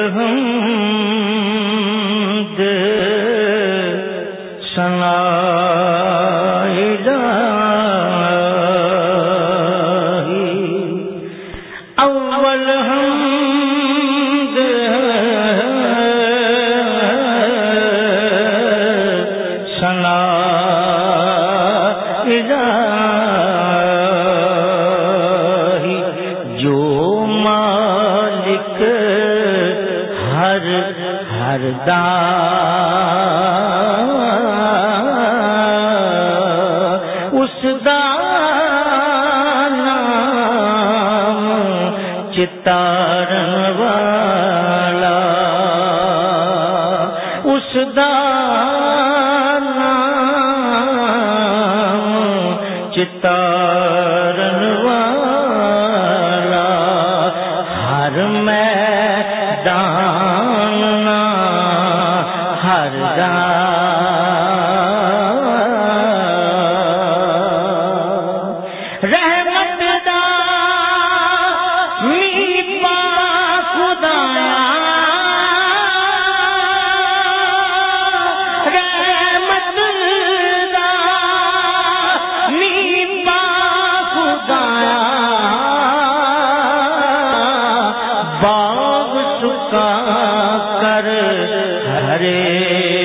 ہم تارن والا اس دا نام چتارن والا ہر میں دان ہر دان ہرے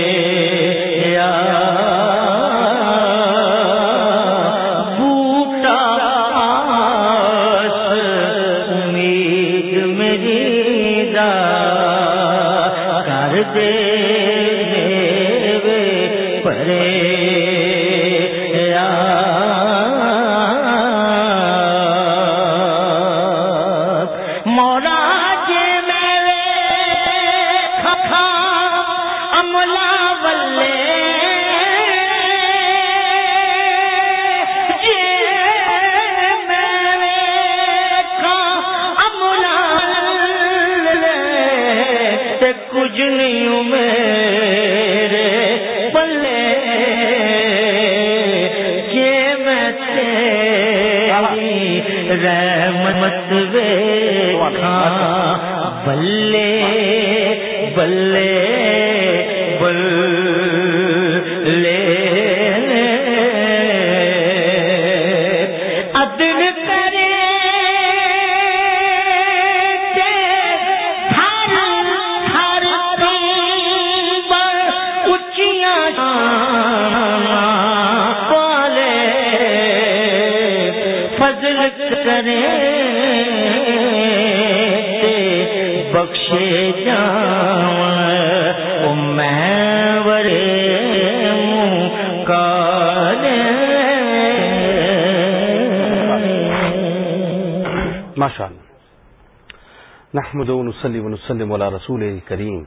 ماشاء اللہ نحمد ونسلم على رسول کریم۔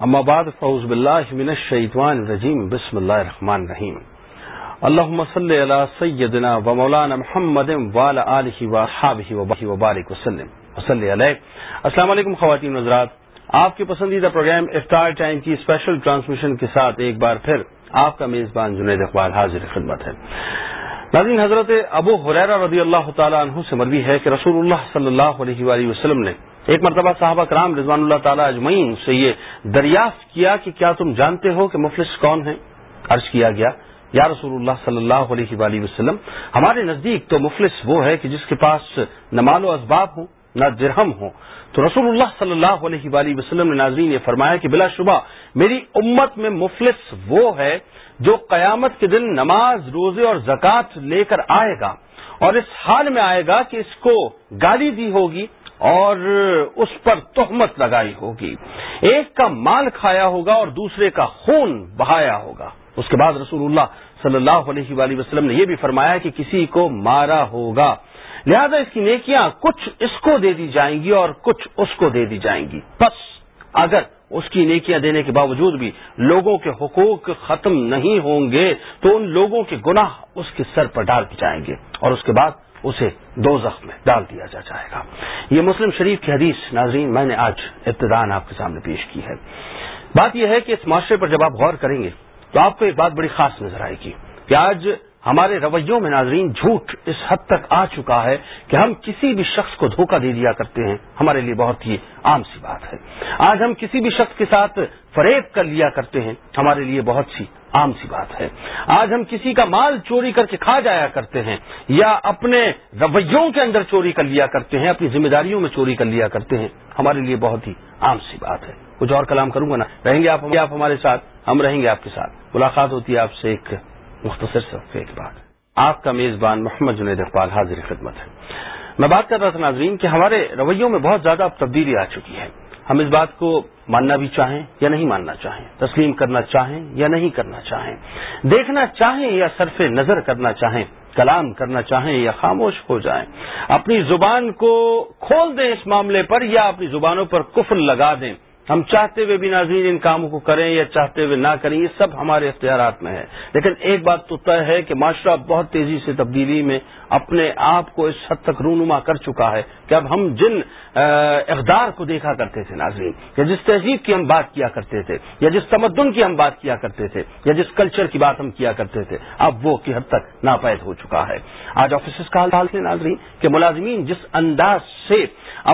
اما بعد فوز باللہ من الشیطان الرجیم۔ بسم اللہ الرحمن الرحیم۔ اللہم صلی علی سیدنا و مولانا محمد وعلى آلہ و اصحابہ و بارک وسلم وصلی علیہ۔ السلام علیکم خواتین حضرات۔ آپ کے پسندیدہ پروگرام افطار ٹائم کی اسپیشل ٹرانسمیشن کے ساتھ ایک بار پھر آپ کا میزبان جنید اقبال حاضر خدمت ہے۔ ناظرین، حضرت ابو حریرہ رضی اللہ تعالی عنہ سے مروی ہے کہ رسول اللہ صلی اللہ علیہ وآلہ وسلم نے ایک مرتبہ صحابہ کرام رضوان اللہ تعالی اجمعین سے یہ دریافت کیا کہ کیا تم جانتے ہو کہ مفلس کون ہیں؟ عرض کیا گیا، یا رسول اللہ صلی اللہ علیہ وآلہ وسلم، ہمارے نزدیک تو مفلس وہ ہے کہ جس کے پاس نہ مال و اسباب ہوں۔ نہ درہم ہوں۔ تو رسول اللہ صلی اللہ علیہ وآلہ وسلم نے ناظرین یہ فرمایا کہ بلا شبہ میری امت میں مفلس وہ ہے جو قیامت کے دن نماز، روزے اور زکوٰۃ لے کر آئے گا اور اس حال میں آئے گا کہ اس کو گالی دی ہوگی اور اس پر تہمت لگائی ہوگی۔ ایک کا مال کھایا ہوگا اور دوسرے کا خون بہایا ہوگا۔ اس کے بعد رسول اللہ صلی اللہ علیہ وآلہ وسلم نے یہ بھی فرمایا کہ کسی کو مارا ہوگا۔ لہذا اس کی نیکیاں کچھ اس کو دے دی جائیں گی اور کچھ اس کو دے دی جائیں گی۔ بس اگر اس کی نیکیاں دینے کے باوجود بھی لوگوں کے حقوق ختم نہیں ہوں گے، تو ان لوگوں کے گناہ اس کے سر پر ڈال دی جائیں گے اور اس کے بعد اسے دو زخم میں ڈال دیا جا جائے گا۔ یہ مسلم شریف کی حدیث، ناظرین، میں نے آج ابتدان آپ کے سامنے پیش کی ہے۔ بات یہ ہے کہ اس معاشرے پر جب آپ غور کریں گے، تو آپ کو ایک بات بڑی خاص نظر آئے گی کہ آج ہمارے رویوں میں ناظرین جھوٹ اس حد تک آ چکا ہے کہ ہم کسی بھی شخص کو دھوکہ دے دیا کرتے ہیں۔ ہمارے لیے بہت ہی عام سی بات ہے۔ آج ہم کسی بھی شخص کے ساتھ فریب کر لیا کرتے ہیں۔ ہمارے لیے بہت سی عام سی بات ہے۔ آج ہم کسی کا مال چوری کر کے کھا جایا کرتے ہیں یا اپنے رویوں کے اندر چوری کر لیا کرتے ہیں، اپنی ذمہ داریوں میں چوری کر لیا کرتے ہیں۔ ہمارے لیے بہت ہی عام سی بات ہے۔ کچھ اور کلام کروں گا نا۔ رہیں گے آپ ہمارے ساتھ؟ ہم رہیں گے آپ کے ساتھ۔ ملاقات ہوتی ہے آپ سے ایک مختصر سے ایک بات۔ آپ کا میزبان محمد جنید اقبال حاضر خدمت ہے۔ میں بات کر رہا تھا ناظرین کہ ہمارے رویوں میں بہت زیادہ اب تبدیلی آ چکی ہے۔ ہم اس بات کو ماننا بھی چاہیں یا نہیں ماننا چاہیں، تسلیم کرنا چاہیں یا نہیں کرنا چاہیں، دیکھنا چاہیں یا صرف نظر کرنا چاہیں، کلام کرنا چاہیں یا خاموش ہو جائیں، اپنی زبان کو کھول دیں اس معاملے پر یا اپنی زبانوں پر کفر لگا دیں۔ ہم چاہتے ہوئے بھی ناظرین ان کاموں کو کریں یا چاہتے ہوئے نہ کریں، یہ سب ہمارے اختیارات میں ہے لیکن ایک بات تو طے ہے کہ معاشرہ بہت تیزی سے تبدیلی میں اپنے آپ کو اس حد تک رونما کر چکا ہے کہ اب ہم جن اقدار کو دیکھا کرتے تھے ناظرین، یا جس تہذیب کی ہم بات کیا کرتے تھے، یا جس تمدن کی ہم بات کیا کرتے تھے، یا جس کلچر کی بات ہم کیا کرتے تھے، اب وہ کی حد تک ناپید ہو چکا ہے۔ آج آفیسز کا حال سے ناظرین کہ ملازمین جس انداز سے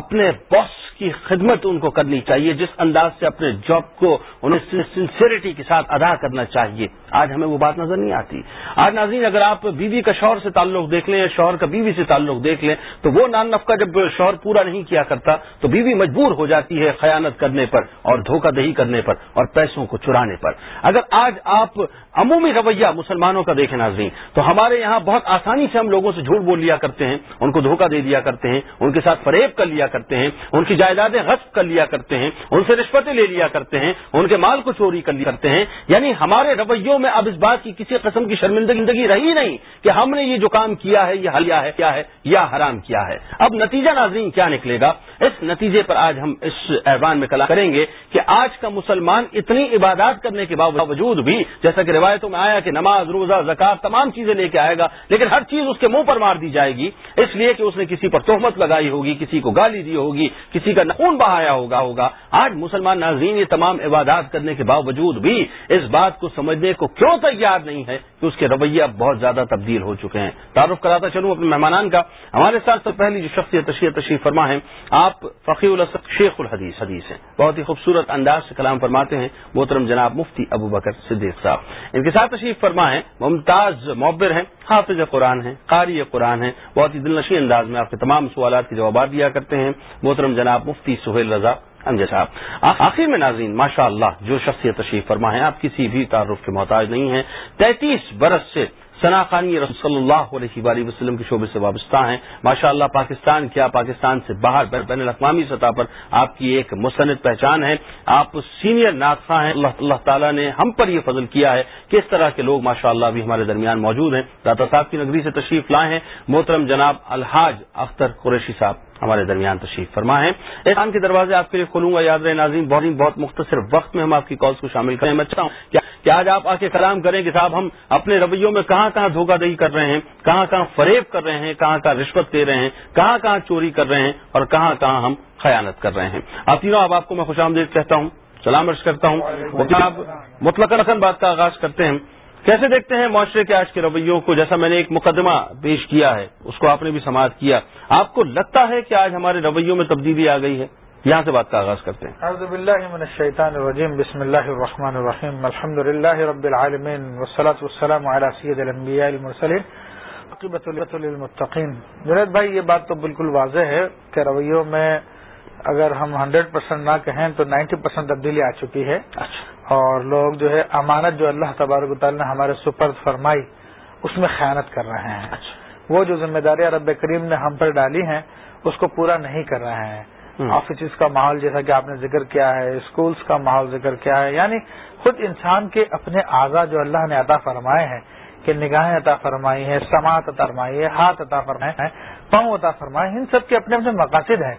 اپنے باس کی خدمت ان کو کرنی چاہیے، جس انداز سے اپنے جاب کو انہیں سنسیریٹی کے ساتھ ادا کرنا چاہیے۔ آج ہمیں وہ بات نظر نہیں آتی۔ آج ناظرین، اگر آپ بیوی کا شوہر سے تعلق دیکھ لیں یا شوہر کا بیوی سے تعلق دیکھ لیں، تو وہ نان نفقہ جب شوہر پورا نہیں کیا کرتا، تو بیوی مجبور ہو جاتی ہے خیانت کرنے پر اور دھوکہ دہی کرنے پر اور پیسوں کو چرانے پر۔ اگر آج آپ عمومی رویہ مسلمانوں کا دیکھیں ناظرین، تو ہمارے یہاں بہت آسانی سے ہم لوگوں سے جھوٹ بول لیا کرتے ہیں، ان کو دھوکہ دے دیا کرتے ہیں، ان کے ساتھ فریب کر لیا کرتے ہیں، ان کی جائیدادیں غصب کر لیا کرتے ہیں، ان سے رشوتیں لے لیا کرتے ہیں، ان کے مال کو چوری کر لیا کرتے ہیں۔ یعنی ہمارے رویوں میں اب اس بات کی کسی قسم کی شرمندگی رہی نہیں کہ ہم نے یہ جو کام کیا ہے، یہ حلیہ ہے، کیا ہے، یا حرام کیا ہے۔ اب نتیجہ ناظرین کیا نکلے گا؟ اس نتیجے پر آج ہم اس ایوان میں کلا کریں گے کہ آج کا مسلمان اتنی عبادات کرنے کے باوجود بھی، جیسا کہ روایتوں میں آیا کہ نماز، روزہ زکات تمام چیزیں لے کے آئے گا، لیکن ہر چیز اس کے منہ پر مار دی جائے گی۔ اس لیے کہ اس نے کسی پر تہمت لگائی ہوگی، کسی کو گالی دی ہوگی، کسی کا نخون بہایا ہوگا ہوگا۔ آج مسلمان ناظرین، یہ تمام عبادات کرنے کے باوجود بھی اس بات کو سمجھنے کو کیوں تیار نہیں ہے کہ اس کے رویہ اب بہت زیادہ تبدیل ہو چکے ہیں؟ تعارف کراتا چلوں اپنے مہمانان کا۔ ہمارے ساتھ سب پہلی جو شخصیت تشریح تشریف فرما ہے آپ فقی الاسق شیخ الحدیث، حدیث ہیں۔ بہت ہی خوبصورت انداز سے کلام فرماتے ہیں محترم جناب مفتی ابو بکر صدیق صاحب۔ ان کے ساتھ تشریف فرما ہے ممتاز معبر ہیں، حافظ قرآن ہیں، قاری قرآن ہیں۔ بہت ہی دلنشی انداز میں آپ کے تمام سوالات کے جوابات دیا کرتے ہیں۔ محترم جناب مفتی سہیل رضا صاحب آخر میں ناظرین ماشاء اللہ جو شخصیت تشریف فرما ہے آپ کسی بھی تعارف کے محتاج نہیں ہیں۔ تینتیس برس سے خانی رسول صلی اللہ علیہ وآلہ وسلم کے شعبے سے وابستہ ہیں۔ ماشاء اللہ پاکستان کیا؟ پاکستان سے باہر، بین الاقوامی سطح پر آپ کی ایک مصنف پہچان ہے۔ آپ سینئر ناطخہ ہیں۔ اللہ اللہ تعالیٰ نے ہم پر یہ فضل کیا ہے کہ اس طرح کے لوگ ماشاء اللہ بھی ہمارے درمیان موجود ہیں۔ داتا صاحب کی نگری سے تشریف لائے ہیں۔ محترم جناب الحاج اختر قریشی صاحب ہمارے درمیان تشریف فرما ہے احسان کے دروازے آپ کے لیے کھولوں گا یاد رہے ناظرین بہت بہت مختصر وقت میں ہم آپ کی کالس کو شامل کریں۔ میں چاہتا ہوں کہ آج آپ آ کے کلام کریں کہ صاحب ہم اپنے رویوں میں کہاں کہاں دھوکہ دہی کر رہے ہیں؟ کہاں کہاں فریب کر رہے ہیں؟ کہاں کہاں رشوت دے رہے ہیں؟ کہاں کہاں چوری کر رہے ہیں؟ اور کہاں کہاں ہم خیانت کر رہے ہیں؟ آپ تینوں اب آپ کو میں خوش آمدید کہتا ہوں۔ سلام عرض کرتا ہوں۔ آپ مطلق رقم بات کا آغاز کرتے ہیں۔ کیسے دیکھتے ہیں معاشرے کے آج کے رویوں کو؟ جیسا میں نے ایک مقدمہ پیش کیا ہے اس کو آپ نے بھی سماعت کیا۔ آپ کو لگتا ہے کہ آج ہمارے رویوں میں تبدیلی آ گئی ہے؟ یہاں سے بات کا آغاز کرتے ہیں۔ باللہ من الشیطان الرجیم بسم اللہ الرحمن الرحیم الحمد للہ رب العالمین والصلاة والسلام على سید الانبیاء المرسلین للمتقین۔ جنید بھائی یہ بات تو بالکل واضح ہے کہ رویوں میں اگر ہم ہنڈریڈ پرسینٹ نہ کہیں تو نائنٹی پرسینٹ تبدیلی آ چکی ہے۔ اچھا۔ اور لوگ جو ہے امانت جو اللہ تبارک تعالیٰ نے ہمارے سپرد فرمائی اس میں خیانت کر رہے ہیں۔ اچھا۔ وہ جو ذمہ داریاں رب کریم نے ہم پر ڈالی ہیں اس کو پورا نہیں کر رہے ہیں۔ آفیسز کا ماحول جیسا کہ آپ نے ذکر کیا ہے اسکولس کا ماحول ذکر کیا ہے یعنی خود انسان کے اپنے اعضا جو اللہ نے عطا فرمائے ہیں کہ نگاہیں عطا فرمائی ہیں سماعت عطا فرمائی ہے ہاتھ عطا فرمائے ہیں پاؤں عطا فرمائے ہیں ان سب کے اپنے اپنے مقاصد ہیں۔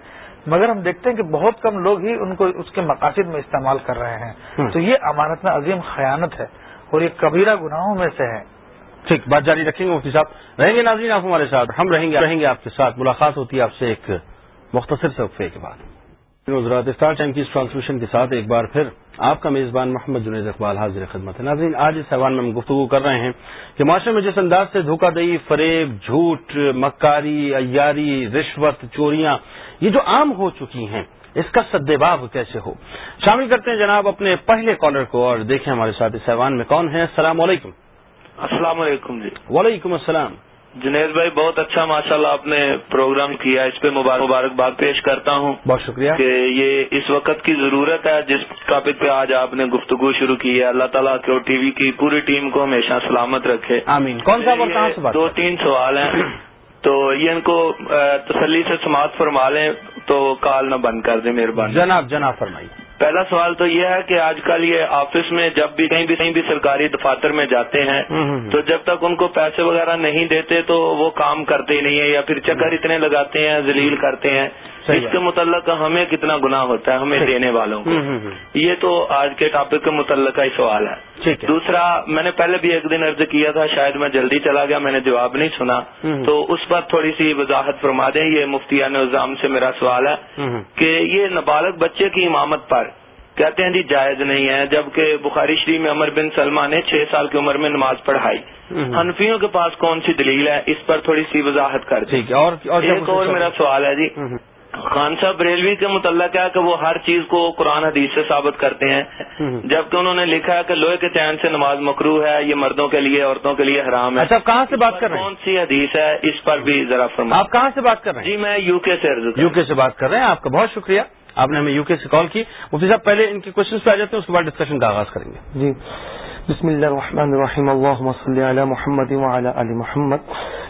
مگر ہم دیکھتے ہیں کہ بہت کم لوگ ہی ان کو اس کے مقاصد میں استعمال کر رہے ہیں۔ تو یہ امانت میں عظیم خیانت ہے اور یہ کبیرہ گناہوں میں سے ہے۔ ٹھیک بات جاری رکھیں گے مفتی صاحب۔ رہیں گے ناظرین آپ ہمارے ساتھ؟ ہم رہیں گے رہیں گے آپ کے ساتھ۔ ملاقات ہوتی ہے آپ سے ایک مختصر سے وقفے کے بعد۔ اسٹار ٹائم کی اس ٹرانسمیشن کے ساتھ ایک بار پھر آپ کا میزبان محمد جنید اقبال حاضر خدمت ہے۔ ناظرین آج اس سیوان میں ہم گفتگو کر رہے ہیں کہ معاشرے میں جس انداز سے دھوکہ دہی فریب جھوٹ مکاری ایاری رشوت چوریاں یہ جو عام ہو چکی ہیں اس کا سدباب کیسے ہو؟ شامل کرتے ہیں جناب اپنے پہلے کالر کو اور دیکھیں ہمارے ساتھ اس سیوان میں کون ہے السلام علیکم۔ السلام علیکم جی۔ وعلیکم السلام۔ جنید بھائی بہت اچھا ماشاء اللہ آپ نے پروگرام کیا۔ اس پہ مبارکباد پیش کرتا ہوں بہت شکریہ۔ کہ یہ اس وقت کی ضرورت ہے جس ٹاپک پہ آج آپ نے گفتگو شروع کی ہے۔ اللہ تعالیٰ کے ٹی وی کی پوری ٹیم کو ہمیشہ سلامت رکھے۔ آمین۔ کون سا اور کہاں سے بات دو تین سوال ہیں۔ تو یہ ان کو تسلی سے سماعت فرما لیں تو کال نہ بند کر دیں مہربانی۔ جناب جناب فرمائیے۔ پہلا سوال تو یہ ہے کہ آج کل یہ آفس میں جب بھی کہیں بھی کہیں بھی سرکاری دفاتر میں جاتے ہیں تو جب تک ان کو پیسے وغیرہ نہیں دیتے تو وہ کام کرتے ہی نہیں ہیں یا پھر چکر اتنے لگاتے ہیں ذلیل کرتے ہیں۔ اس کے متعلق ہمیں کتنا گناہ ہوتا ہے ہمیں دینے والوں کو؟ یہ تو آج کے ٹاپک کے متعلق کا ہی سوال ہے. دوسرا میں نے پہلے بھی ایک دن عرض کیا تھا شاید میں جلدی چلا گیا میں نے جواب نہیں سنا. تو اس پر تھوڑی سی وضاحت فرما دیں یہ مفتیان نظام سے میرا سوال ہے کہ یہ نابالغ بچے کی امامت پر کہتے ہیں جی جائز نہیں ہے جبکہ بخاری شریف میں عمر بن سلمہ نے چھ سال کی عمر میں نماز پڑھائی. حنفیوں کے پاس کون سی دلیل ہے؟ اس پر تھوڑی سی وضاحت کر دیں. ایک اور میرا سوال ہے جی. خان صاحب بریلوی کے متعلق ہے کہ وہ ہر چیز کو قرآن حدیث سے ثابت کرتے ہیں۔ جبکہ انہوں نے لکھا ہے کہ لوہے کے چین سے نماز مکرو ہے یہ مردوں کے لیے عورتوں کے لیے حرام ہے۔ اچھا کہاں سے بات کر رہے ہیں؟ کون سی حدیث ہے؟ اس پر بھی ذرا فرما آپ کہاں سے بات کر رہے ہیں؟ جی میں یو کے سے یو کے سے بات کر رہے ہیں۔ آپ کا بہت شکریہ۔ آپ نے ہمیں یو کے سے کال کی۔ مفتی صاحب پہلے ان کے کوشچن پہ آ جاتے ہیں اس کے بعد ڈسکشن کا آغاز کریں گے۔ جی۔ بسم اللہ الرحمن الرحیم۔ اللہم صلی علی محمد وعلی علی محمد۔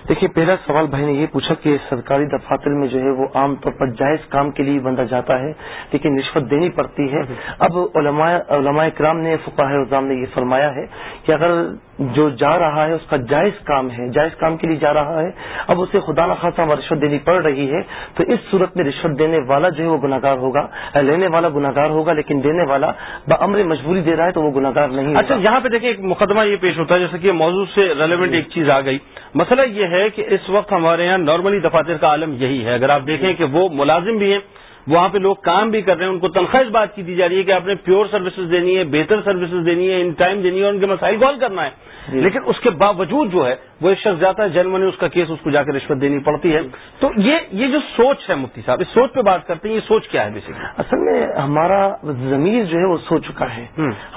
دیکھیے پہلا سوال بھائی نے یہ پوچھا کہ سرکاری دفاتر میں جو ہے وہ عام طور پر جائز کام کے لیے بندہ جاتا ہے لیکن رشوت دینی پڑتی ہے۔ اب علماء علماء کرام نے فقاہ الزام نے یہ فرمایا ہے کہ اگر جو جا رہا ہے، اس کا جائز کام ہے، جائز کام کے لیے جا رہا ہے۔ اب اسے خدا نخواستہ رشوت دینی پڑ رہی ہے، تو اس صورت میں رشوت دینے والا جو ہے وہ گناگار ہوگا۔ لینے والا گناگار ہوگا، لیکن دینے والا بمر مجبوری دے رہا ہے تو وہ گناگار نہیں اچھا یہاں پہ دیکھیں، ایک مقدمہ یہ پیش ہوتا ہے جیسے کہ موضوع سے ریلیونٹ ایک چیز آ گئی۔ مسئلہ یہ ہے کہ اس وقت ہمارے یہاں نارملی دفاتر کا عالم یہی ہے۔ اگر آپ دیکھیں کہ وہ ملازم بھی ہیں وہاں پہ لوگ کام بھی کر رہے ہیں ان کو تنخواہ اس بات کی دی جا رہی ہے کہ آپ نے پیور سروسز دینی ہے بہتر سروسز دینی ہے ان ٹائم دینی ہے ان کے مسائل گول کرنا ہے جی۔ لیکن اس کے باوجود جو ہے وہ ایک شخص جاتا ہے جنم میں اس کا کیس اس کو جا کے رشوت دینی پڑتی ہے۔ تو یہ یہ جو سوچ ہے مفتی صاحب اس سوچ پہ بات کرتے ہیں یہ سوچ کیا ہے بیسکلی اصل میں ہمارا ضمیر جو ہے وہ سو چکا ہے۔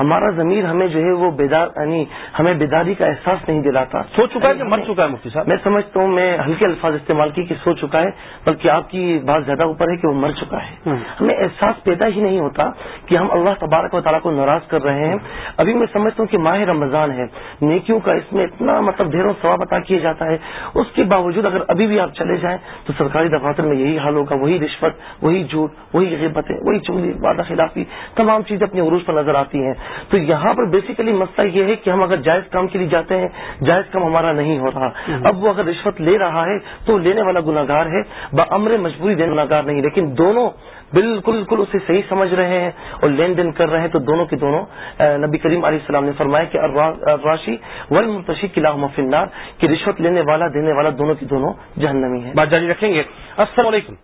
ہمارا ضمیر ہمیں جو ہے وہ بیدار یعنی ہمیں بیداری کا احساس نہیں دلاتا۔ سو چکا ہے کہ مر چکا ہے مفتی صاحب؟ میں سمجھتا ہوں میں ہلکے الفاظ استعمال کی کہ سو چکا ہے بلکہ آپ کی بات زیادہ اوپر ہے کہ وہ مر چکا ہے۔ ہمیں احساس پیدا ہی نہیں ہوتا کہ ہم اللہ تبارک و تعالیٰ کو ناراض کر رہے ہیں۔ ابھی میں سمجھتا ہوں کہ ماہ رمضان ہے۔ نیکیوں کا اس میں اتنا مطلب ڈھیروں ثواب عطا کیا جاتا ہے۔ اس کے باوجود اگر ابھی بھی آپ چلے جائیں تو سرکاری دفاتر میں یہی حال ہوگا وہی رشوت وہی جھوٹ وہی غیبتیں وہی چنگلی وعدہ خلافی تمام چیزیں اپنے عروج پر نظر آتی ہیں۔ تو یہاں پر بیسیکلی مسئلہ یہ ہے کہ ہم اگر جائز کام کے لیے جاتے ہیں جائز کام ہمارا نہیں ہو رہا۔ اب وہ اگر رشوت لے رہا ہے تو لینے والا گناگار ہے بمر مجبوری دینے گناگار نہیں لیکن دونوں بالکل بالکل اسے صحیح سمجھ رہے ہیں اور لین دین کر رہے ہیں تو دونوں کے دونوں نبی کریم علیہ السلام نے فرمایا کہ راشی ول منتشی قلعہ مفنار کہ رشوت لینے والا دینے والا دونوں کی دونوں جہنمی ہے بات جاری رکھیں گے۔ السلام علیکم۔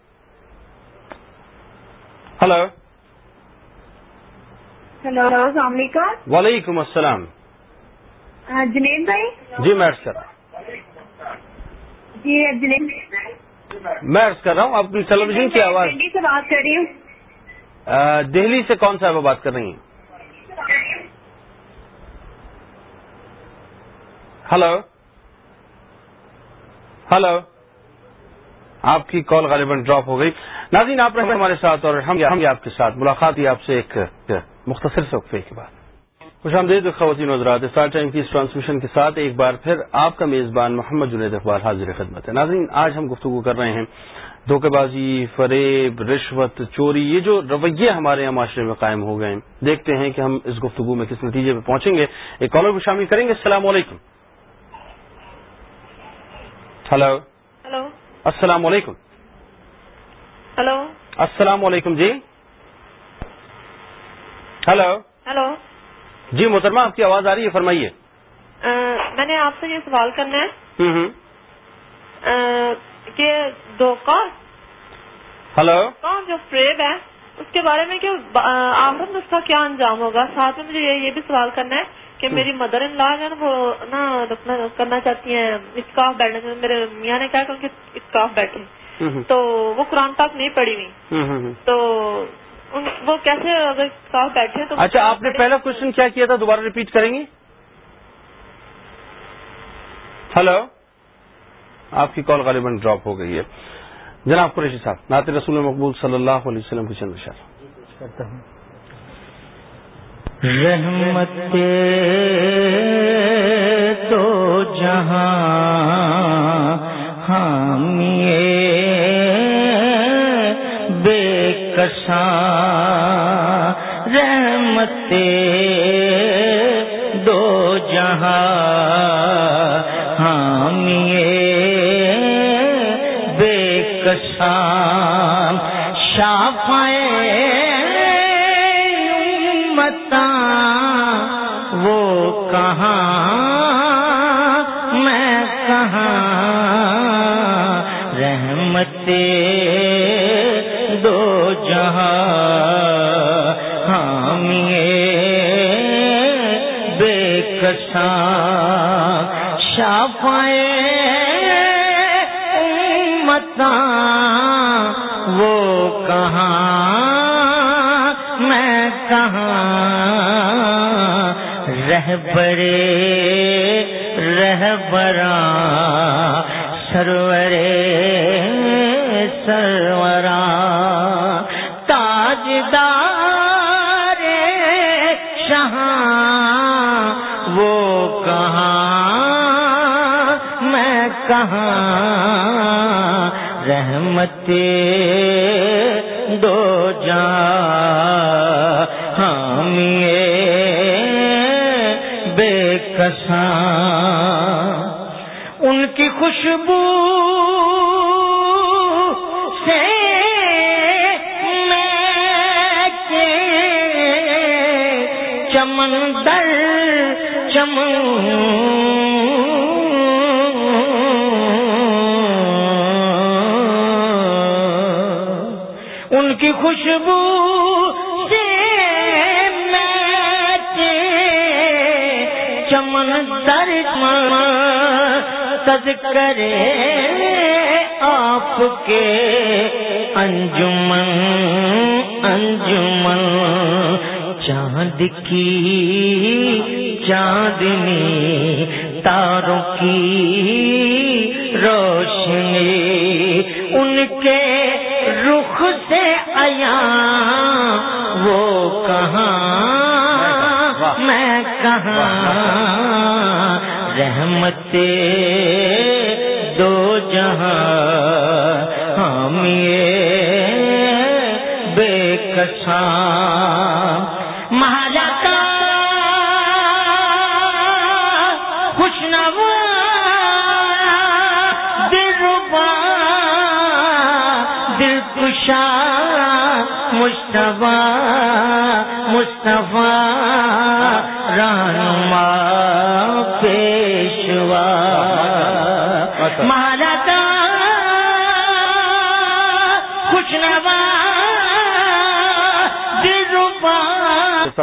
ہلو ہلو السلام علیکم۔ وعلیکم السلام۔ جنید بھائی؟ جی میں کر جی جنید میں عرض کر رہا ہوں اپنی ٹیلی ویژن کی آواز۔ دہلی سے بات کر رہی ہوں۔ دہلی سے کون سا وہ بات کر رہی ہیں؟ ہلو ہلو آپ کی کال غالباً ڈراپ ہو گئی. ناظرین آپ رہے ہمارے ساتھ اور ہم آپ کے ساتھ ملاقات ہی آپ سے ایک مختصر وقفے کے بعد خوش آمدید خواتین حضرات اسٹار ٹائم کی اس ٹرانسمیشن کے ساتھ ایک بار پھر آپ کا میزبان محمد جنید اقبال حاضر خدمت ہے. ناظرین آج ہم گفتگو کر رہے ہیں. دھوکے بازی فریب رشوت چوری یہ جو رویے ہمارے یہاں معاشرے میں قائم ہو گئے ہیں. دیکھتے ہیں کہ ہم اس گفتگو میں کس نتیجے پہ پہنچیں گے. ایک کالر کو شامل کریں گے. السلام علیکم. ہلو ہلو السلام علیکم ہلو السلام علیکم جی ہلو ہلو جی محترمہ آپ کی آواز آ رہی ہے فرمائیے میں نے آپ سے یہ سوال کرنا ہے کہ دھوکہ ہلو جو فریب ہے اس کے بارے میں کہ آخر میں اس کا کیا انجام ہوگا ساتھ میں مجھے یہ بھی سوال کرنا ہے کہ میری مدر ان لا جو ہے نا وہ نا کرنا چاہتی ہیں اسکاف بیٹھنے میرے میاں نے کہا کہ ان کے اسکاف بیٹھے تو وہ قرآن پاک نہیں پڑی ہوئی۔ تو وہ کیسے اگر اسکاف بیٹھے تو اچھا آپ نے پہلا کوشچن کیا کیا تھا؟ دوبارہ ریپیٹ کریں گے؟ ہلو آپ کی کال غالباً ڈراپ ہو گئی ہے۔ جناب قریشی صاحب نعت رسول مقبول صلی اللہ علیہ وسلم کی چند کرتا ہوں۔ رحمت تو جہاں ہم بے کساں رحمت کہاں میں کہاں رحمت دو جہاں حامی بے کساں شافائے متا وہ کہاں میں کہاں رہ برے سرورے سرورا تاج دار وہ کہاں میں کہاں؟ رحمت خوشبو سے میں کے چمن در چمن ان کی خوشبو سے میں چمن در تد کرے آپ کے انجمن انجمن چاند کی چاندنی تاروں کی روشنی ان کے رخ سے آیا وہ کہاں میں کہاں رحمت بے کساں کا خوش دل ربا دل کشا مشتبہ مصطفیٰ۔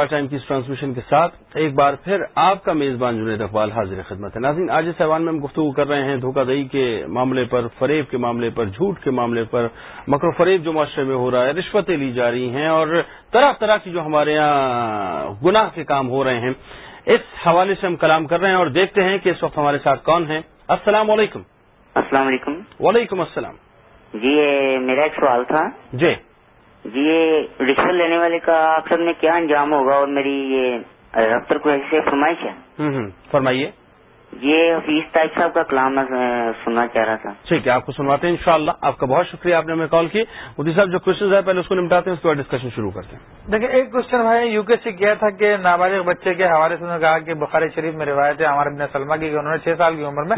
اسٹار ٹائم کی اس ٹرانسمیشن کے ساتھ ایک بار پھر آپ کا میزبان جنید اقبال حاضر خدمت ہے۔ ناظرین آج اس ایوان میں ہم گفتگو کر رہے ہیں دھوکہ دہی کے معاملے پر فریب کے معاملے پر جھوٹ کے معاملے پر۔ مکر و فریب جو معاشرے میں ہو رہا ہے رشوتیں لی جا رہی ہیں اور طرح طرح کی جو ہمارے یہاں گناہ کے کام ہو رہے ہیں اس حوالے سے ہم کلام کر رہے ہیں اور دیکھتے ہیں کہ اس وقت ہمارے ساتھ کون ہیں۔ السلام علیکم۔ السلام علیکم۔ وعلیکم السلام۔ جی میرا ایک سوال تھا۔ جی۔ جی، یہ رشوت لینے والے کا اکثر میں کیا انجام ہوگا اور میری یہ رفتر کو ایسے فرمائش ہے؟ فرمائیے۔ یہ حفیظ طائف صاحب کا کلام میں سننا چاہ رہا تھا۔ ٹھیک ہے آپ کو سنواتے ہیں انشاءاللہ۔ آپ کا بہت شکریہ آپ نے ہمیں کال کی۔ مودی صاحب جو کوشچن ہے پہلے اس کو نمٹاتے ہیں اس کے بعد ڈسکشن شروع کرتے ہیں۔ دیکھیں ایک کوشچن بھائی یو کے سے کیا تھا کہ نابالغ بچے کے حوالے سے انہوں نے کہا کہ بخاری شریف میں روایت ہے ہمارے ابن سلمہ کی کہ انہوں نے چھ سال کی عمر میں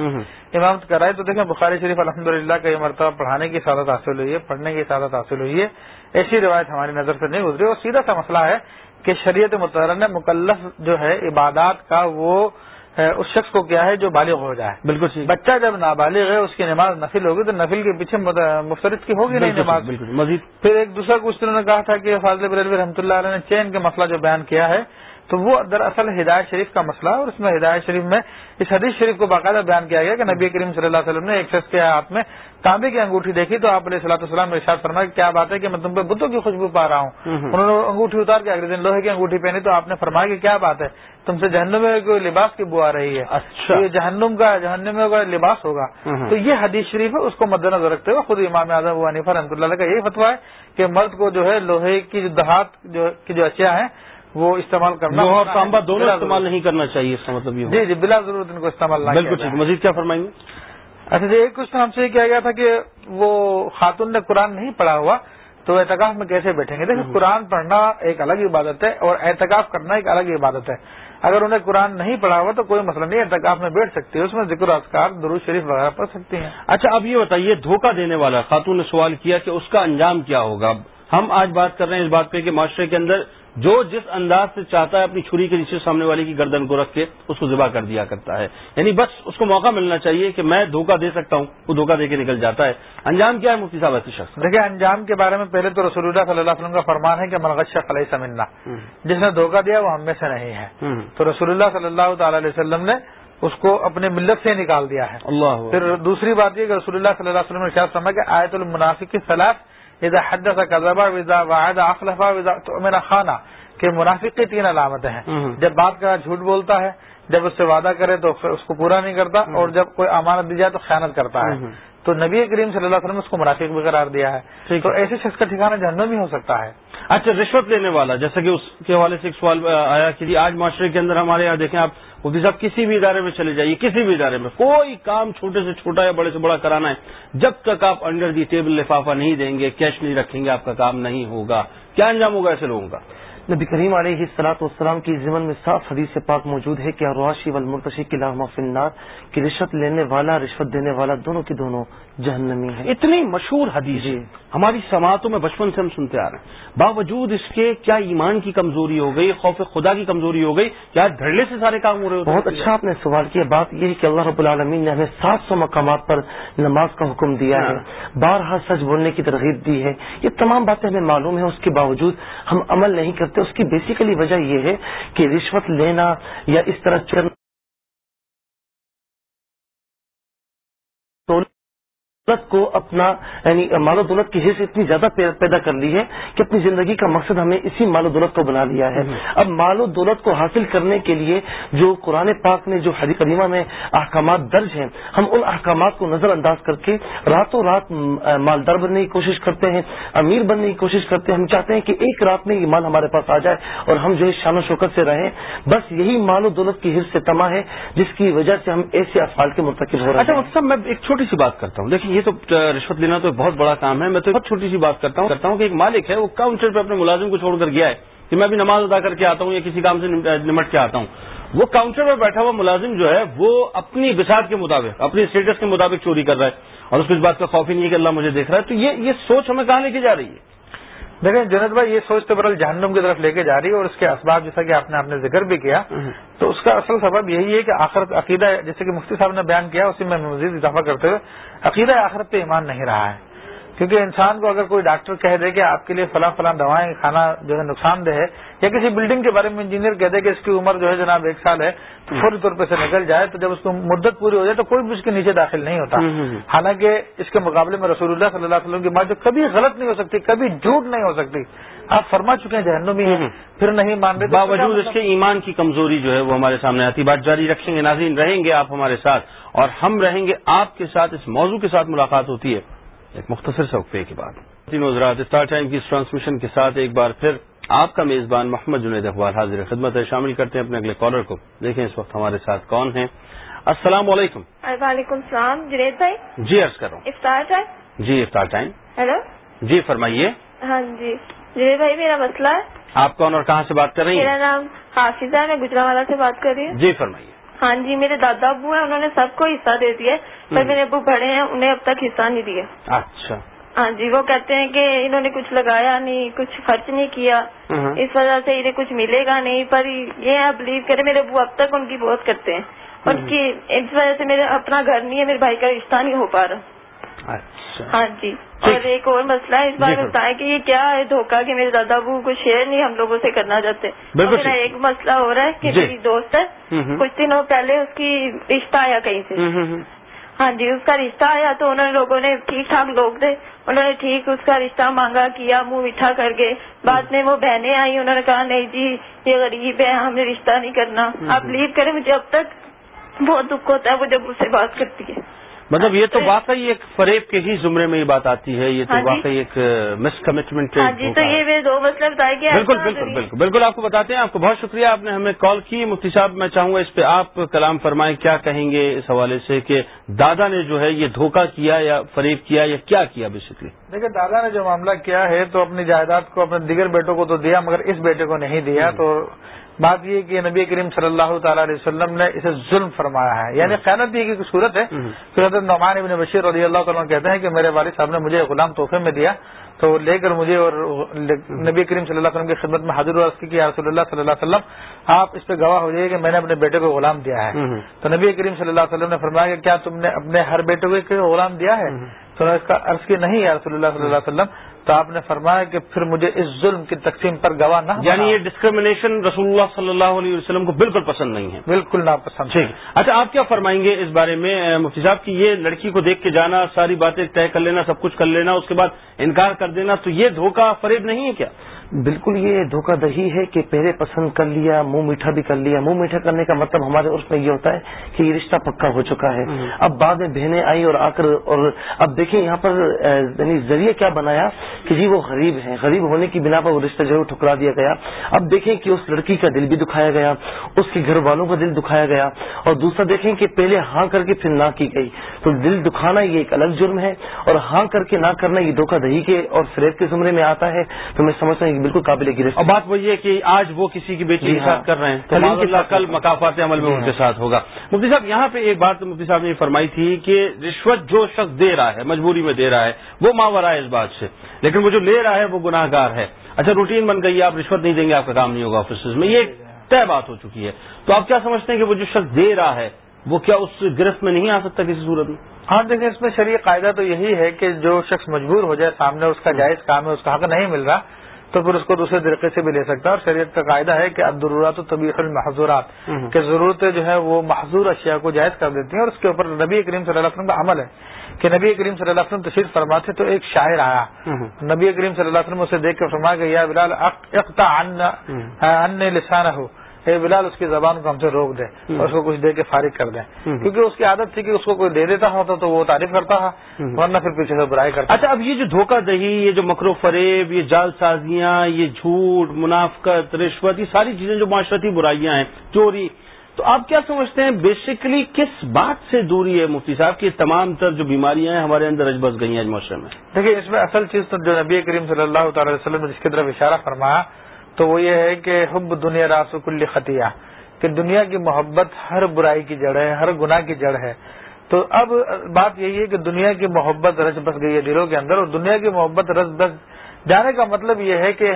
امامت کرائی۔ تو دیکھیں بخاری شریف الحمد للہ کا یہ مرتبہ پڑھانے کی سعادت حاصل ہوئی ہے پڑھنے کی سعادت حاصل ہوئی ہے۔ ایسی روایت ہماری نظر سے نہیں گزری۔ اور سیدھا سا مسئلہ ہے کہ شریعت متحرہ نے مکلف جو ہے عبادات کا وہ اس شخص کو کیا ہے جو بالغ ہو جائے۔ بالکل صحیح۔ بچہ جب نابالغ ہے اس کی نماز نفل ہوگی تو نفل کے پیچھے مفترد کی ہوگی نہیں نماز۔ بالکل مزید۔ پھر ایک دوسرا انہوں نے کہا تھا کہ فاضل بریلوی رحمۃ اللہ علیہ نے چین کے مسئلہ جو بیان کیا ہے تو وہ دراصل ہدایت شریف کا مسئلہ ہے اور اس میں ہدایت شریف میں اس حدیث شریف کو باقاعدہ بیان کیا گیا کہ نبی کریم صلی اللہ علیہ وسلم نے ایک شخص کے ہاتھ میں تانبے کی انگوٹھی دیکھی تو آپ علیہ صلاح السلام نے ارشاد فرمایا کہ کیا بات ہے کہ میں تم پہ بتوں کی خوشبو پا رہا ہوں۔ انہوں نے انگوٹھی اتار کے اگلے دن لوہے کی انگوٹھی پہنی تو آپ نے فرمایا کہ کیا بات ہے؟ تم سے جہنم میں کوئی لباس کی بو آ رہی ہے اچھا یہ جہنم کا جہنم کا لباس ہوگا۔ تو یہ حدیث شریف ہے اس کو مد نظر رکھتے ہوئے خود امام اعظم و حنیفہ رحمۃ اللہ کا یہی فتویٰ ہے کہ مرد کو جو ہے لوہے کی جو دہات جو کی جو اشیاء ہیں وہ استعمال کرنا اور۔ تانبا دونوں استعمال۔ نہیں کرنا چاہیے اس کا مطلب یہ جی جی بلا ضرورت ان کو استعمال نہ بالکل۔ ٹھیک مزید کیا فرمائیں گے اچھا جی ایک کوشچن ہم سے یہ کیا گیا تھا کہ وہ خاتون نے قرآن نہیں پڑھا ہوا تو اعتکاف میں کیسے بیٹھیں گے دیکھیں قرآن پڑھنا ایک الگ عبادت ہے اور اعتکاف کرنا ایک الگ عبادت ہے اگر انہیں قرآن نہیں پڑھا ہوا تو کوئی مسئلہ نہیں اعتکاف میں بیٹھ سکتی ہے اس میں ذکر اذکار درود شریف وغیرہ پڑھ سکتی ہیں۔ اچھا اب یہ بتائیے، دھوکہ دینے والا خاتون نے سوال کیا کہ اس کا انجام کیا ہوگا؟ ہم آج بات کر رہے ہیں اس بات پہ کہ معاشرے کے اندر جو جس انداز سے چاہتا ہے اپنی چھری کے نیچے سامنے والے کی گردن کو رکھ کے اس کو ذبح کر دیا کرتا ہے۔ یعنی بس اس کو موقع ملنا چاہیے کہ میں دھوکہ دے سکتا ہوں وہ دھوکہ دے کے نکل جاتا ہے۔ انجام کیا ہے مفتی صاحب ایسے شخص؟ دیکھیں انجام کے بارے میں پہلے تو رسول اللہ صلی اللہ علیہ وسلم کا فرمان ہے کہ منغش فلح سمنا جس نے دھوکہ دیا وہ ہم میں سے نہیں ہے۔ تو رسول اللہ صلی اللہ تعالی علیہ وسلم نے اس کو اپنے ملت سے نکال دیا ہے۔ اللہ۔ پھر دوسری بات یہ کہ رسول اللہ صلی اللہ علیہ وسلم نے فرمایا کہ آیت المنافق کی سلاف اذا حدث کذبا وزا واحد اخلفا وزا تو میرا خانہ کہ منافق کی تین علامتیں ہیں۔ جب بات کا جھوٹ بولتا ہے جب اس سے وعدہ کرے تو اس کو پورا نہیں کرتا اور جب کوئی امانت دی جائے تو خیانت کرتا ہے۔ تو نبی کریم صلی اللہ علیہ وسلم نے اس کو منافق بھی قرار دیا ہے۔ تو۔ ایسے شخص کا ٹھکانا جہنم ہی ہو سکتا ہے۔ اچھا رشوت لینے والا جیسا کہ اس کے حوالے سے ایک سوال آیا کہ جی آج معاشرے کے اندر ہمارے یہاں دیکھیں آپ مفتی صاحب کسی بھی ادارے میں چلے جائیے کسی بھی ادارے میں کوئی کام چھوٹے سے چھوٹا یا بڑے سے بڑا کرانا ہے جب تک آپ انڈر دی ٹیبل لفافہ نہیں دیں گے کیش نہیں رکھیں گے آپ کا کام نہیں ہوگا کیا انجام ہوگا ایسے لوگوں کا؟ نبی کریم علیہ السلاط والسلام کی ضمن میں صاف حدیث پاک موجود ہے کہ رواشی والمرتشی کی لاہما فنار کی رشوت لینے والا رشوت دینے والا دونوں کی دونوں جہنمی ہے اتنی مشہور حدیث جی۔ ہماری سماعتوں میں بچپن سے ہم سنتے آ رہے ہیں۔ باوجود اس کے کیا ایمان کی کمزوری ہو گئی خوف خدا کی کمزوری ہو گئی کیا دھڑلے سے سارے کام ہو رہے ہیں؟ بہت اچھا آپ نے سوال کیا۔ بات یہ ہے کہ اللہ رب العالمین نے ہمیں سات سو مقامات پر نماز کا حکم دیا ہے۔ بارہا سچ بولنے کی ترغیب دی ہے۔ یہ تمام باتیں ہمیں معلوم ہے اس کے باوجود ہم عمل نہیں کرتے۔ اس کی بیسیکلی وجہ یہ ہے کہ رشوت لینا یا اس طرح چلنا دولت کو اپنا یعنی مال و دولت کی حص اتنی زیادہ پی- پیدا کر لی ہے کہ اپنی زندگی کا مقصد ہمیں اسی مال و دولت کو بنا لیا ہے۔ اب مال و دولت کو حاصل کرنے کے لیے جو قرآن پاک نے جو حدیث کریمہ میں احکامات درج ہیں ہم ان احکامات کو نظر انداز کر کے راتوں رات مالدار بننے کی کوشش کرتے ہیں امیر بننے کی کوشش کرتے ہیں۔ ہم چاہتے ہیں کہ ایک رات میں یہ مال ہمارے پاس آ جائے اور ہم جو ہے شان و شوکت سے رہیں۔ بس یہی مال و دولت کی حص سے تما ہے جس کی وجہ سے ہم ایسے افعال کے مرتکب ہو رہے اچھا ہیں صاحب میں ایک چھوٹی سی بات کرتا ہوں۔ دیکھیں یہ تو رشوت لینا تو بہت بڑا کام ہے۔ میں تو بہت چھوٹی سی بات کرتا ہوں کرتا ہوں کہ ایک مالک ہے، وہ کاؤنٹر پہ اپنے ملازم کو چھوڑ کر گیا ہے کہ میں بھی نماز ادا کر کے آتا ہوں یا کسی کام سے نمٹ کے آتا ہوں۔ وہ کاؤنٹر پہ بیٹھا ہوا ملازم جو ہے، وہ اپنی بساط کے مطابق اپنے اسٹیٹس کے مطابق چوری کر رہا ہے۔ اور اس کو اس بات کا خوف ہی نہیں ہے کہ اللہ مجھے دیکھ رہا ہے۔ تو یہ یہ سوچ ہمیں کہاں لے کے جا رہی ہے؟ دیکھیں جنید بھائی یہ سوچ تو برال جہنم کی طرف لے کے جا رہی ہے اور اس کے اسباب جیسا کہ آپ نے اپنے ذکر بھی کیا۔ تو اس کا اصل سبب یہی ہے کہ آخرت عقیدہ جیسے کہ مفتی صاحب نے بیان کیا اسی میں مزید اضافہ کرتے ہوئے عقیدہ آخرت پہ ایمان نہیں رہا ہے۔ کیونکہ انسان کو اگر کوئی ڈاکٹر کہہ دے کہ آپ کے لیے فلاں فلاں دوائیں کھانا جو ہے نقصان دہ ہے یا کسی بلڈنگ کے بارے میں انجینئر کہہ دے کہ اس کی عمر جو ہے جناب ایک سال ہے تو فوری طور پہ سے نکل جائے تو جب اس کو مدت پوری ہو جائے تو کوئی بھی اس کے نیچے داخل نہیں ہوتا۔ حالانکہ اس کے مقابلے میں رسول اللہ صلی اللہ علیہ وسلم کی بات جو کبھی غلط نہیں ہو سکتی کبھی جھوٹ نہیں ہو سکتی۔ آپ فرما چکے ہیں جہنمی ہیں پھر نہیں مان رہے باوجود اس کے ایمان کی کمزوری جو ہے وہ ہمارے سامنے آتی بات جاری رکھیں گے ناظرین رہیں گے آپ ہمارے ساتھ اور ہم رہیں گے آپ کے ساتھ اس موضوع کے ساتھ ملاقات ہوتی ہے۔ ایک مختصر سے وقفے کے بعد۔ تینوں حضرات اسٹار ٹائم کی اس ٹرانسمیشن کے ساتھ ایک بار پھر آپ کا میزبان محمد جنید اخبار حاضر خدمت ہے شامل کرتے ہیں اپنے اگلے کالر کو۔ دیکھیں اس وقت ہمارے ساتھ کون ہیں۔ السلام علیکم۔ وعلیکم السلام۔ جنید بھائی؟ جی عرض کر رہا افطار ٹائم ہوں جی افطار ٹائم ہیلو جی فرمائیے۔ ہاں جی۔ جنید بھائی میرا مسئلہ ہے۔ آپ کون اور کہاں سے بات کر رہی میرا ہیں نام حافظہ ہے میں گجراوالا سے بات کر رہی ہوں۔ جی فرمائیے۔ ہاں جی میرے دادا ابو ہیں انہوں نے سب کو حصہ دے دیا پر میرے ابو بڑے ہیں انہیں اب تک حصہ نہیں دیا۔ اچھا۔ ہاں جی وہ کہتے ہیں کہ انہوں نے کچھ لگایا نہیں کچھ خرچ نہیں کیا۔ ہوں۔ اس وجہ سے انہیں کچھ ملے گا نہیں پر یہ بلیو کرے میرے ابو اب تک ان کی بہت کرتے ہیں۔ اور اس کی اس وجہ سے میرا اپنا گھر نہیں ہے میرے بھائی کا رشتہ نہیں ہو پا رہا۔ اچھا۔ ہاں جی۔ اور ایک اور مسئلہ ہے اس بارے میں جی، بتائیں کہ یہ کیا ہے؟ دھوکہ کہ میرے دادا ابو کو شیئر نہیں ہم لوگوں سے کرنا چاہتے۔ میرا۔ ایک مسئلہ ہو رہا ہے کہ جی۔ میری دوست ہے۔ کچھ دنوں پہلے اس کی رشتہ آیا کہیں سے۔ ہاں جی اس کا رشتہ آیا تو انہوں نے لوگوں نے ٹھیک ٹھاک لوگ تھے۔ انہوں نے ٹھیک اس کا رشتہ مانگا کیا منہ میٹھا کر کے۔ بعد میں وہ بہنیں آئی انہوں نے کہا نہیں جی یہ غریب ہے ہمیں رشتہ نہیں کرنا۔ آپ لیو کریں مجھے اب تک بہت دکھ ہوتا ہے وہ جب اس سے بات کرتی ہے۔ مطلب یہ تو واقعی ایک فریب کے ہی زمرے میں یہ بات آتی ہے یہ تو ہاں جی۔ واقعی ایک مس کمٹمنٹ ہاں جی تو یہ دو مسئلہ بالکل بالکل بالکل بالکل آپ کو بتاتے ہیں آپ کو بہت شکریہ آپ نے ہمیں کال کی مفتی صاحب میں چاہوں گا اس پہ آپ کلام فرمائیں کیا کہیں گے اس حوالے سے کہ دادا نے جو ہے یہ دھوکہ کیا یا فریب کیا یا کیا کیا بیسکلی دیکھیں دادا نے جو معاملہ کیا ہے تو اپنی جائیداد کو اپنے دیگر بیٹوں کو تو دیا مگر اس بیٹے کو نہیں دیا۔ تو بات یہ کہ نبی کریم صلی اللہ تعالی علیہ وسلم نے اسے ظلم فرمایا ہے۔ یعنی خیانت یہ کی صورت ہے۔ کہ حضرت نعمان ابن بشیر رضی اللہ تعالیٰ کہتے ہیں کہ میرے والد صاحب نے مجھے غلام تحفے میں دیا۔ تو لے کر مجھے اور نبی کریم صلی اللہ علیہ وسلم کی خدمت میں حاضر عرض کی کہ یا رسول اللہ صلی اللہ علیہ وسلم آپ اس پہ گواہ ہو جائیے کہ میں نے اپنے بیٹے کو غلام دیا ہے۔ تو نبی کریم صلی اللہ علیہ وسلم نے فرمایا کہ کیا تم نے اپنے ہر بیٹے کو غلام دیا ہے؟ عرض کی نہیں یا رسول اللہ صلی اللہ علیہ وسلم تو آپ نے فرمایا کہ پھر مجھے اس ظلم کی تقسیم پر گواہ نہ یعنی۔ یہ ڈسکرمنیشن رسول اللہ صلی اللہ علیہ وسلم کو بالکل پسند نہیں ہے۔ بالکل ناپسند۔ ٹھیک۔ اچھا آپ کیا فرمائیں گے اس بارے میں؟ مفتی صاحب کی یہ لڑکی کو دیکھ کے جانا ساری باتیں طے کر لینا سب کچھ کر لینا اس کے بعد انکار کر دینا تو یہ دھوکہ فریب نہیں ہے کیا؟ بالکل یہ دھوکہ دہی ہے کہ پہلے پسند کر لیا منہ میٹھا بھی کر لیا۔ منہ میٹھا کرنے کا مطلب ہمارے عرف میں یہ ہوتا ہے کہ یہ رشتہ پکا ہو چکا ہے۔ اب بعد میں بہنیں آئی اور آ کر اور اب دیکھیں یہاں پر یعنی ذریعہ کیا بنایا کہ جی وہ غریب ہیں۔ غریب ہونے کی بنا پر وہ رشتہ جو ہے ٹھکرا دیا گیا۔ اب دیکھیں کہ اس لڑکی کا دل بھی دکھایا گیا اس کے گھر والوں کا دل دکھایا گیا۔ اور دوسرا دیکھیں کہ پہلے ہاں کر کے پھر نہ کی گئی۔ تو دل دکھانا یہ ایک الگ جرم ہے اور ہاں کر کے نہ کرنا یہ دھوکہ دہی کے اور فریب کے زمرے میں آتا ہے۔ تو میں سمجھتا ہوں کہ بالکل قابل گرفت اور بات وہی ہے کہ آج وہ کسی کی بیٹی جی کے ہاں۔ ساتھ کر رہے ہیں۔ تو کل۔ مقافات عمل میں جی ان کے ہاں۔ ساتھ ہوگا۔ مفتی صاحب یہاں پہ ایک بات مفتی صاحب نے یہ فرمائی تھی کہ رشوت جو شخص دے رہا ہے مجبوری میں دے رہا ہے وہ ماورا ہے اس بات سے۔ لیکن وہ جو لے رہا ہے وہ گناہ گار ہے۔ اچھا روٹین بن گئی ہے آپ رشوت نہیں دیں گے آپ کا کام نہیں ہوگا آفیسز میں۔ یہ طے بات ہو چکی ہے۔ تو آپ کیا سمجھتے ہیں کہ وہ جو شخص دے رہا ہے وہ کیا اس گرفت میں نہیں آ سکتا کسی صورت میں؟ ہاں دیکھیں اس میں شریع قاعدہ تو یہی ہے کہ جو شخص مجبور ہو جائے سامنے اس کا جائز کام ہے اس کا حق نہیں مل رہا۔ تو پھر اس کو دوسرے طریقے سے بھی لے سکتا ہے اور شریعت کا قاعدہ ہے کہ ضرورات و طبیق المحضورات کہ ضرورتیں جو ہے وہ محضور اشیاء کو جائز کر دیتی ہیں اور اس کے اوپر نبی کریم صلی اللہ علیہ وسلم کا عمل ہے کہ نبی کریم صلی اللہ علیہ وسلم تشریف فرماتے تو ایک شاعر آیا۔ نبی کریم صلی اللہ علیہ وسلم اسے دیکھ کے فرمایا کہ یا بلال اقتا ان لسانہ ہو اے بلال اس کی زبان کو ہم سے روک دے اور اس کو کچھ دے کے فارغ کر دیں۔ کیونکہ اس کی عادت تھی کہ اس کو کوئی دے دیتا ہوتا تو وہ تعریف کرتا تھا ورنہ پھر پیچھے سے برائی کرتا۔ اچھا اب یہ جو دھوکہ دہی یہ جو مکرو فریب یہ جال سازیاں یہ جھوٹ منافقت رشوت یہ ساری چیزیں جو معاشرتی برائیاں ہیں چوری تو آپ کیا سمجھتے ہیں بیسکلی کس بات سے دوری ہے مفتی صاحب کی؟ تمام تر جو بیماریاں ہیں ہمارے اندر بس گئی ہیں آج معاشرے میں۔ دیکھیے اس میں اصل چیز تو جو نبی کریم صلی اللہ تعالی وسلم نے جس کی طرف اشارہ فرمایا تو وہ یہ ہے کہ حب دنیا راس کل خطیہ، کہ دنیا کی محبت ہر برائی کی جڑ ہے، ہر گناہ کی جڑ ہے۔ تو اب بات یہی ہے کہ دنیا کی محبت رچ بس گئی ہے دلوں کے اندر، اور دنیا کی محبت رچ بس جانے کا مطلب یہ ہے کہ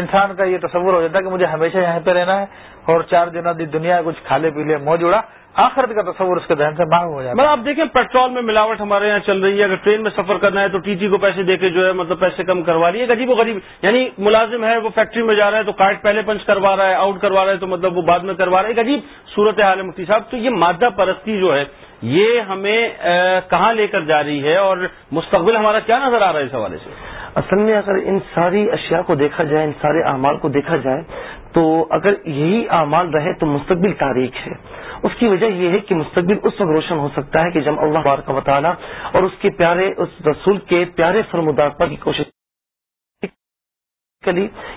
انسان کا یہ تصور ہو جاتا ہے کہ مجھے ہمیشہ یہاں پہ رہنا ہے، اور چار دن دنیا کچھ کھالے پی لے موج اڑا آخرت کا تصور اس کے ذہن سے مانگ ہو جاتا ہے۔ مطلب آپ دیکھیں پیٹرول میں ملاوٹ ہمارے یہاں چل رہی ہے۔ اگر ٹرین میں سفر کرنا ہے تو ٹی ٹی کو پیسے دے کے جو ہے مطلب پیسے کم کروا لیے۔ غریب و غریب یعنی ملازم ہے وہ فیکٹری میں جا رہا ہے تو کارڈ پہلے پنچ کروا رہا ہے آؤٹ کروا رہا ہے تو مطلب وہ بعد میں کروا رہا ہے۔ ایک عجیب صورت حال ہے مفتی صاحب۔ تو یہ مادہ پرستی جو ہے یہ ہمیں کہاں لے کر جا رہی ہے؟ اور مستقبل ہمارا کیا نظر آ رہا ہے اس حوالے سے؟ اصل میں اگر ان ساری اشیاء کو دیکھا جائے ان سارے اعمال کو دیکھا جائے تو اگر یہی اعمال رہے تو مستقبل تاریخ ہے۔ اس کی وجہ یہ ہے کہ مستقبل اس وقت روشن ہو سکتا ہے کہ جب اللہ بار کا وطالعہ اور اس کے پیارے، اس رسول کے پیارے فرمودار پر کی کوشش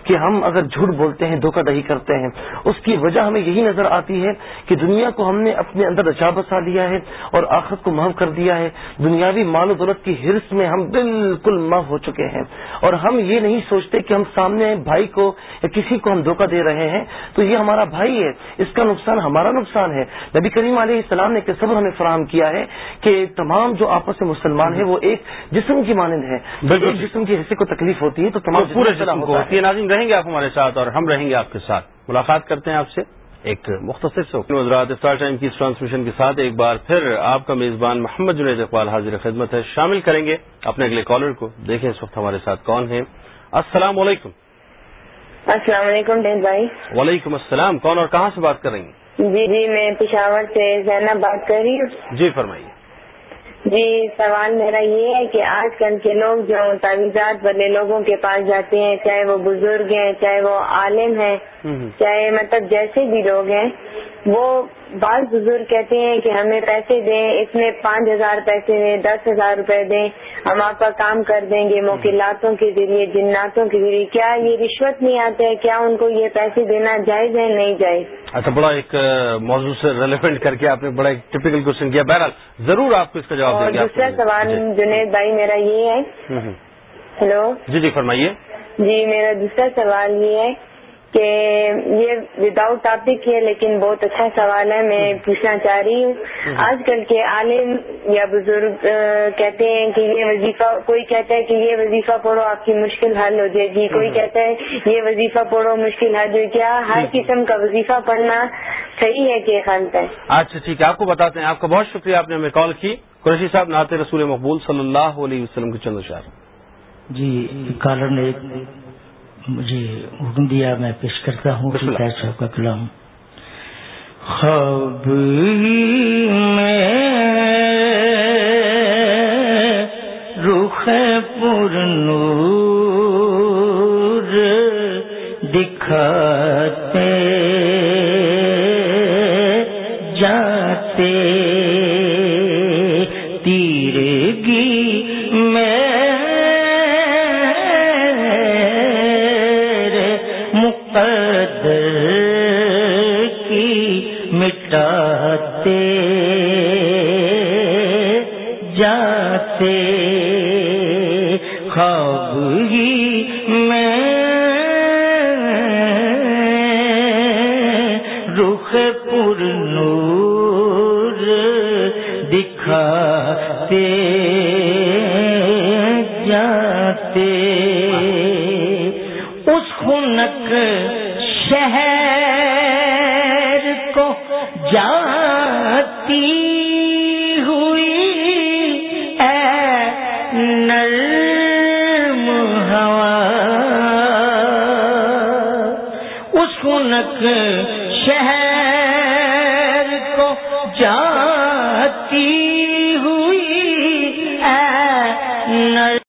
کہ ہم اگر جھوٹ بولتے ہیں دھوکہ دہی کرتے ہیں اس کی وجہ ہمیں یہی نظر آتی ہے کہ دنیا کو ہم نے اپنے اندر رچا بسا لیا ہے اور آخرت کو محو کر دیا ہے۔ دنیاوی مال و دولت کی ہرس میں ہم بالکل محو ہو چکے ہیں۔ اور ہم یہ نہیں سوچتے کہ ہم سامنے بھائی کو یا کسی کو ہم دھوکہ دے رہے ہیں۔ تو یہ ہمارا بھائی ہے۔ اس کا نقصان ہمارا نقصان ہے۔ نبی کریم علیہ السلام نے صبر ہمیں فراہم کیا ہے کہ تمام جو آپس میں مسلمان ہیں وہ ایک جسم کی مانند ہے جسم کی حصے کو تکلیف ہوتی ہے تو تمام پورے ہے ناظرین رہیں گے آپ ہمارے ساتھ اور ہم رہیں گے آپ کے ساتھ۔ ملاقات کرتے ہیں آپ سے ایک مختصر سے۔ حضرات اسٹار ٹائم کی اس ٹرانسمیشن کے ساتھ ایک بار پھر آپ کا میزبان محمد جنید اقبال حاضر خدمت ہے۔ شامل کریں گے اپنے اگلے کالر کو۔ دیکھیں اس وقت ہمارے ساتھ کون ہیں۔ السلام علیکم۔ السلام علیکم ڈین بھائی۔ وعلیکم السلام۔ کون اور کہاں سے بات کر رہی ہیں؟ جی جی میں پشاور سے زینب بات کر رہی ہوں۔ جی فرمائیے۔ جی سوال میرا یہ ہے کہ آج کل کے لوگ جو تعویذات والے لوگوں کے پاس جاتے ہیں چاہے وہ بزرگ ہیں چاہے وہ عالم ہیں چاہے مطلب جیسے بھی لوگ ہیں وہ بعض بزرگ کہتے ہیں کہ ہمیں پیسے دیں اس میں پانچ ہزار پیسے دیں دس ہزار روپے دیں ہم آپ کا کام کر دیں گے موکلاتوں کے ذریعے جناتوں کے ذریعے۔ کیا یہ رشوت نہیں آتے ہے کیا ان کو یہ پیسے دینا جائز ہے نہیں جائز؟ اچھا بڑا ایک موضوع سے ریلیونٹ کر کے آپ نے بڑا ایک ٹپیکل کوشچن کیا۔ بہرحال ضرور آپ کو اس کا جواب دیں گے دوسرا سوال جنید بھائی میرا یہ ہے۔ ہلو؟ جی جی فرمائیے۔ جی میرا دوسرا سوال یہ ہے کہ یہ وداؤٹ ٹاپک ہے لیکن بہت اچھا سوال ہے میں پوچھنا چاہ رہی ہوں۔ آج کل کے عالم یا بزرگ کہتے ہیں کہ یہ وظیفہ کوئی کہتا ہے کہ یہ وظیفہ پڑھو آپ کی مشکل حل ہو جائے گی۔ کوئی کہتا ہے یہ وظیفہ پڑھو مشکل حل ہو کیا ہر قسم کا وظیفہ پڑھنا صحیح ہے کہ غلط ہے اچھا ٹھیک ہے۔ آپ کو بتاتے ہیں آپ کا بہت شکریہ آپ نے ہمیں کال کی۔ قریشی صاحب نعت رسول مقبول صلی اللہ علیہ وسلم کے چند اشار جی کالر نے مجھے حکم دیا میں پیش کرتا ہوں صاحب کا کلام۔ خواب میں رخ پر نور دکھاتے مٹاتے